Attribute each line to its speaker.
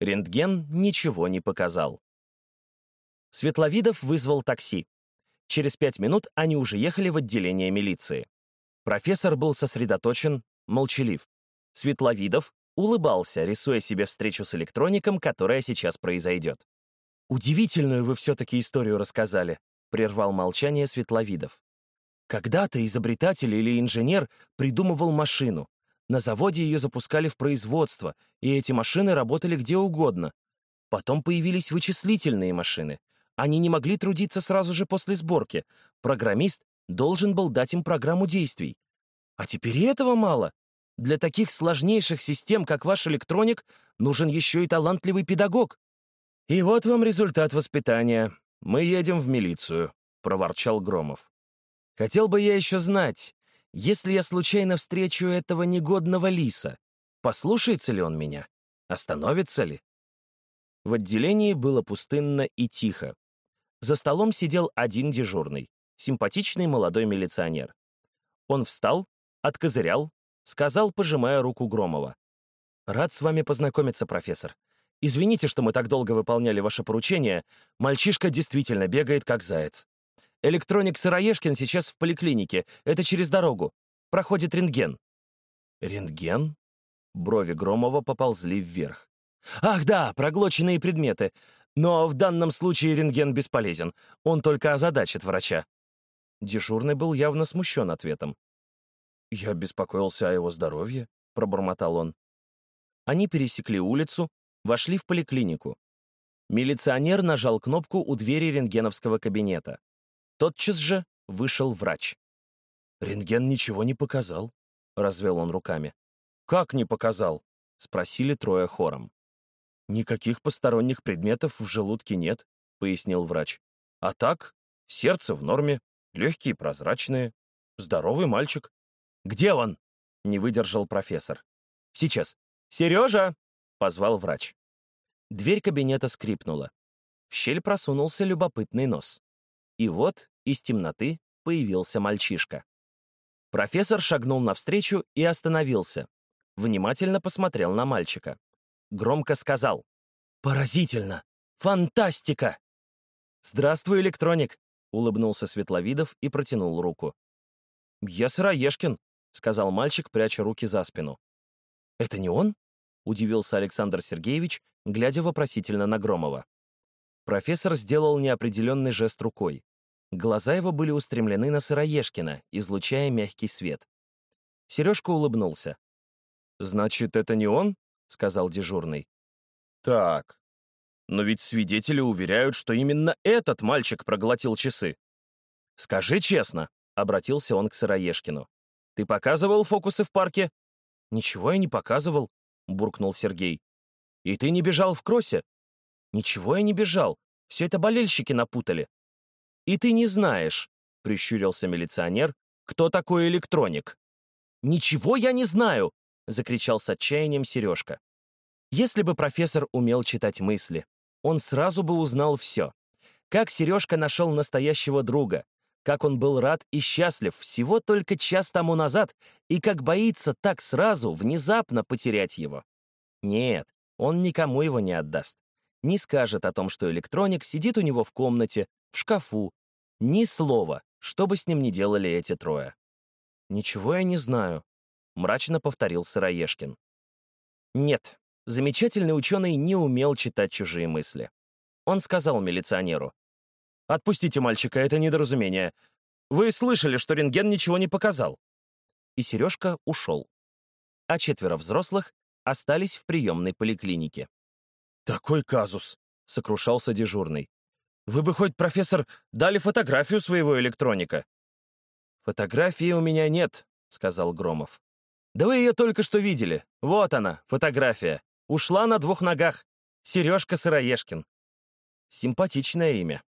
Speaker 1: Рентген ничего не показал. Светловидов вызвал такси. Через пять минут они уже ехали в отделение милиции. Профессор был сосредоточен, молчалив. Светловидов улыбался, рисуя себе встречу с электроником, которая сейчас произойдет. «Удивительную вы все-таки историю рассказали», — прервал молчание Светловидов. «Когда-то изобретатель или инженер придумывал машину. На заводе ее запускали в производство, и эти машины работали где угодно. Потом появились вычислительные машины. Они не могли трудиться сразу же после сборки. Программист должен был дать им программу действий. А теперь и этого мало. Для таких сложнейших систем, как ваш электроник, нужен еще и талантливый педагог. «И вот вам результат воспитания. Мы едем в милицию», — проворчал Громов. «Хотел бы я еще знать, если я случайно встречу этого негодного лиса, послушается ли он меня? Остановится ли?» В отделении было пустынно и тихо. За столом сидел один дежурный, симпатичный молодой милиционер. Он встал, откозырял, сказал, пожимая руку Громова. «Рад с вами познакомиться, профессор. Извините, что мы так долго выполняли ваше поручение. Мальчишка действительно бегает, как заяц. Электроник Сыроежкин сейчас в поликлинике. Это через дорогу. Проходит рентген». «Рентген?» Брови Громова поползли вверх. «Ах да, проглоченные предметы. Но в данном случае рентген бесполезен. Он только озадачит врача». Дежурный был явно смущен ответом. «Я беспокоился о его здоровье», — пробормотал он. Они пересекли улицу, вошли в поликлинику. Милиционер нажал кнопку у двери рентгеновского кабинета. Тотчас же вышел врач. «Рентген ничего не показал», — развел он руками. «Как не показал?» — спросили трое хором. «Никаких посторонних предметов в желудке нет», — пояснил врач. «А так, сердце в норме, легкие прозрачные, здоровый мальчик». «Где он?» — не выдержал профессор. «Сейчас. Сережа!» — позвал врач. Дверь кабинета скрипнула. В щель просунулся любопытный нос. И вот из темноты появился мальчишка. Профессор шагнул навстречу и остановился. Внимательно посмотрел на мальчика громко сказал. «Поразительно! Фантастика!» «Здравствуй, электроник!» — улыбнулся Светловидов и протянул руку. «Я Сыроежкин», — сказал мальчик, пряча руки за спину. «Это не он?» — удивился Александр Сергеевич, глядя вопросительно на Громова. Профессор сделал неопределенный жест рукой. Глаза его были устремлены на Сыроежкина, излучая мягкий свет. Сережка улыбнулся. «Значит, это не он?» — сказал дежурный. «Так, но ведь свидетели уверяют, что именно этот мальчик проглотил часы». «Скажи честно», — обратился он к Сыроежкину. «Ты показывал фокусы в парке?» «Ничего я не показывал», — буркнул Сергей. «И ты не бежал в кроссе?» «Ничего я не бежал. Все это болельщики напутали». «И ты не знаешь», — прищурился милиционер, «кто такой электроник». «Ничего я не знаю!» — закричал с отчаянием Сережка. Если бы профессор умел читать мысли, он сразу бы узнал все. Как Сережка нашел настоящего друга, как он был рад и счастлив всего только час тому назад, и как боится так сразу, внезапно потерять его. Нет, он никому его не отдаст. Не скажет о том, что электроник сидит у него в комнате, в шкафу. Ни слова, что бы с ним ни делали эти трое. «Ничего я не знаю», — мрачно повторил Сыроежкин. «Нет, замечательный ученый не умел читать чужие мысли. Он сказал милиционеру. «Отпустите мальчика, это недоразумение. Вы слышали, что рентген ничего не показал». И Сережка ушел. А четверо взрослых остались в приемной поликлинике. «Такой казус», — сокрушался дежурный. «Вы бы хоть, профессор, дали фотографию своего электроника». «Фотографии у меня нет», — сказал Громов. «Да вы ее только что видели. Вот она, фотография. Ушла на двух ногах. Сережка Сыроежкин». Симпатичное имя.